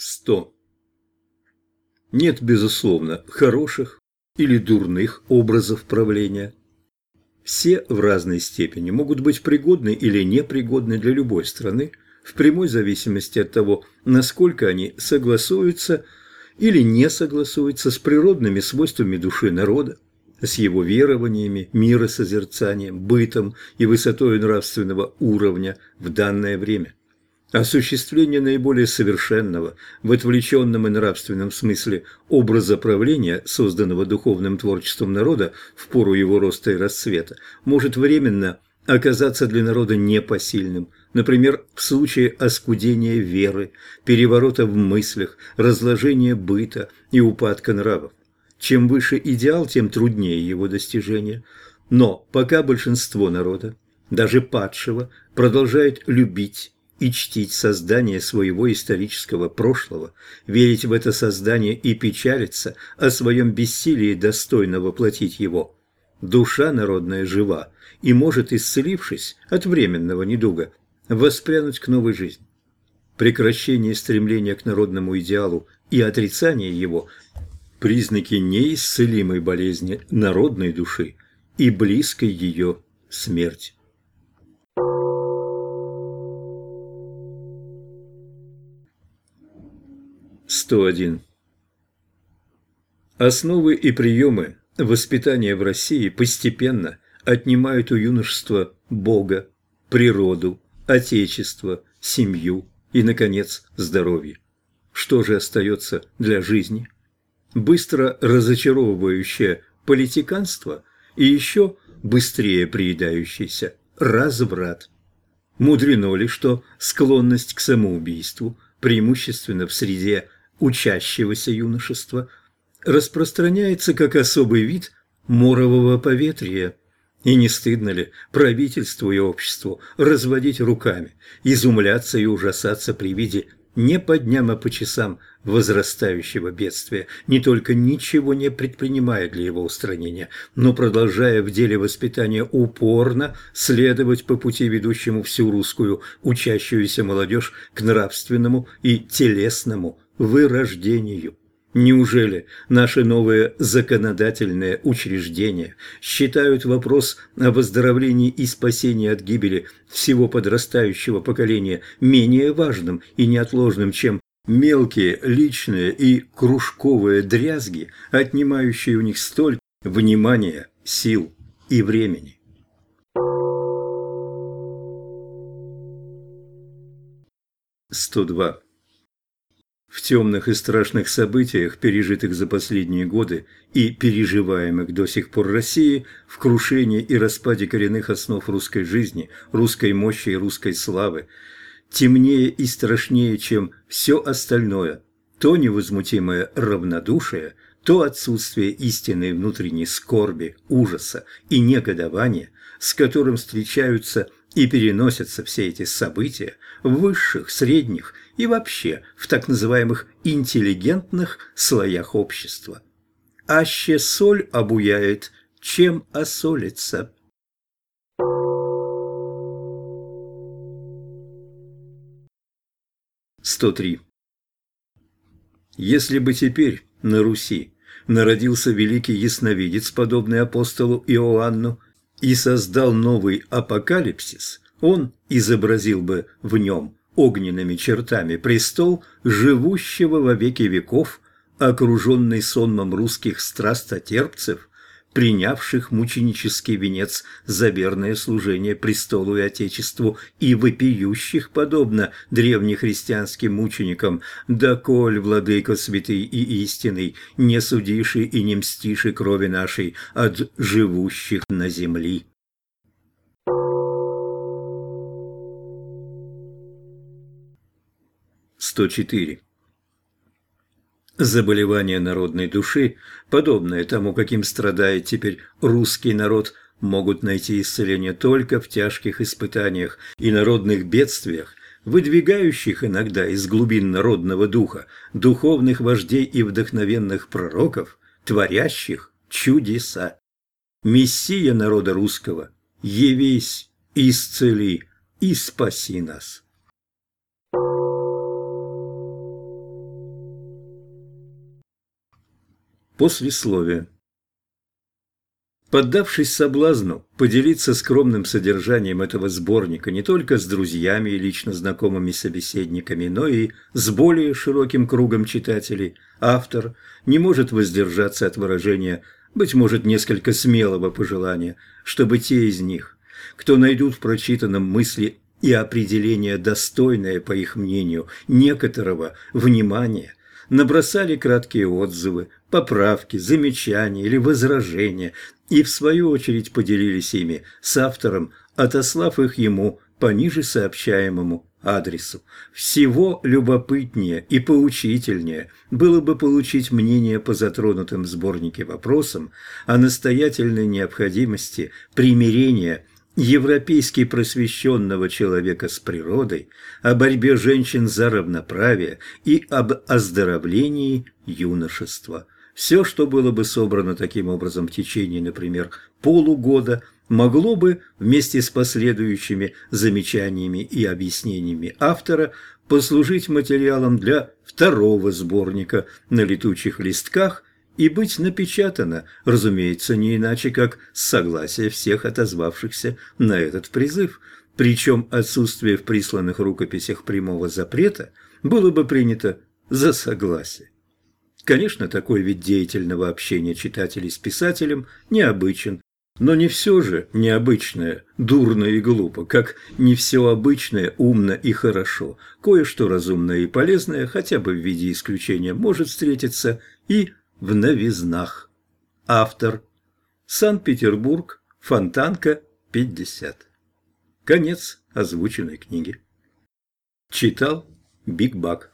100. Нет, безусловно, хороших или дурных образов правления. Все в разной степени могут быть пригодны или непригодны для любой страны, в прямой зависимости от того, насколько они согласуются или не согласуются с природными свойствами души народа, с его верованиями, миросозерцанием, бытом и высотой нравственного уровня в данное время. Осуществление наиболее совершенного, в отвлеченном и нравственном смысле образа правления, созданного духовным творчеством народа в пору его роста и расцвета, может временно оказаться для народа непосильным, например, в случае оскудения веры, переворота в мыслях, разложения быта и упадка нравов. Чем выше идеал, тем труднее его достижение. Но пока большинство народа, даже падшего, продолжает любить и чтить создание своего исторического прошлого, верить в это создание и печалиться о своем бессилии достойно воплотить его. Душа народная жива и может, исцелившись от временного недуга, воспрянуть к новой жизни. Прекращение стремления к народному идеалу и отрицание его – признаки неисцелимой болезни народной души и близкой ее смерти. 101. Основы и приемы воспитания в России постепенно отнимают у юношества Бога, природу, Отечество, семью и, наконец, здоровье. Что же остается для жизни? Быстро разочаровывающее политиканство и еще быстрее приедающийся разврат. Мудрено ли, что склонность к самоубийству, преимущественно в среде учащегося юношества распространяется как особый вид морового поветрия. И не стыдно ли правительству и обществу разводить руками, изумляться и ужасаться при виде не по дням, а по часам возрастающего бедствия, не только ничего не предпринимая для его устранения, но продолжая в деле воспитания упорно следовать по пути, ведущему всю русскую учащуюся молодежь к нравственному и телесному вырождению. Неужели наши новые законодательные учреждения считают вопрос о выздоровлении и спасении от гибели всего подрастающего поколения менее важным и неотложным, чем мелкие личные и кружковые дрязги, отнимающие у них столько внимания, сил и времени? Сто два. В темных и страшных событиях, пережитых за последние годы и переживаемых до сих пор России, в крушении и распаде коренных основ русской жизни, русской мощи и русской славы, темнее и страшнее, чем все остальное, то невозмутимое равнодушие, то отсутствие истинной внутренней скорби, ужаса и негодования, с которым встречаются и переносятся все эти события в высших, средних и вообще в так называемых интеллигентных слоях общества. Аще соль обуяет, чем осолится. Сто три. Если бы теперь на Руси народился великий ясновидец, подобный апостолу Иоанну, и создал новый апокалипсис, он изобразил бы в нем огненными чертами престол живущего во веки веков, окруженный сонмом русских страстотерпцев, принявших мученический венец за верное служение престолу и Отечеству и вопиющих, подобно древнехристианским мученикам, «Доколь, владыка святый и истинный, не судиши и не мстиши крови нашей от живущих на земли». 104. Заболевание народной души, подобное тому, каким страдает теперь русский народ, могут найти исцеление только в тяжких испытаниях и народных бедствиях, выдвигающих иногда из глубин народного духа духовных вождей и вдохновенных пророков, творящих чудеса. Мессия народа русского, явись, исцели и спаси нас. Послесловие. Поддавшись соблазну поделиться скромным содержанием этого сборника не только с друзьями и лично знакомыми собеседниками, но и с более широким кругом читателей, автор не может воздержаться от выражения, быть может, несколько смелого пожелания, чтобы те из них, кто найдут в прочитанном мысли и определение достойное, по их мнению, некоторого внимания, набросали краткие отзывы, поправки, замечания или возражения и, в свою очередь, поделились ими с автором, отослав их ему по ниже сообщаемому адресу. Всего любопытнее и поучительнее было бы получить мнение по затронутым в сборнике вопросам о настоятельной необходимости примирения европейски просвещенного человека с природой, о борьбе женщин за равноправие и об оздоровлении юношества. Все, что было бы собрано таким образом в течение, например, полугода, могло бы вместе с последующими замечаниями и объяснениями автора послужить материалом для второго сборника на летучих листках и быть напечатано, разумеется, не иначе, как с согласия всех отозвавшихся на этот призыв. Причем отсутствие в присланных рукописях прямого запрета было бы принято за согласие. Конечно, такой вид деятельного общения читателей с писателем необычен, но не все же необычное, дурно и глупо, как не все обычное умно и хорошо. Кое-что разумное и полезное, хотя бы в виде исключения, может встретиться и в новизнах. Автор. Санкт-Петербург. Фонтанка, 50. Конец озвученной книги. Читал Биг Бак.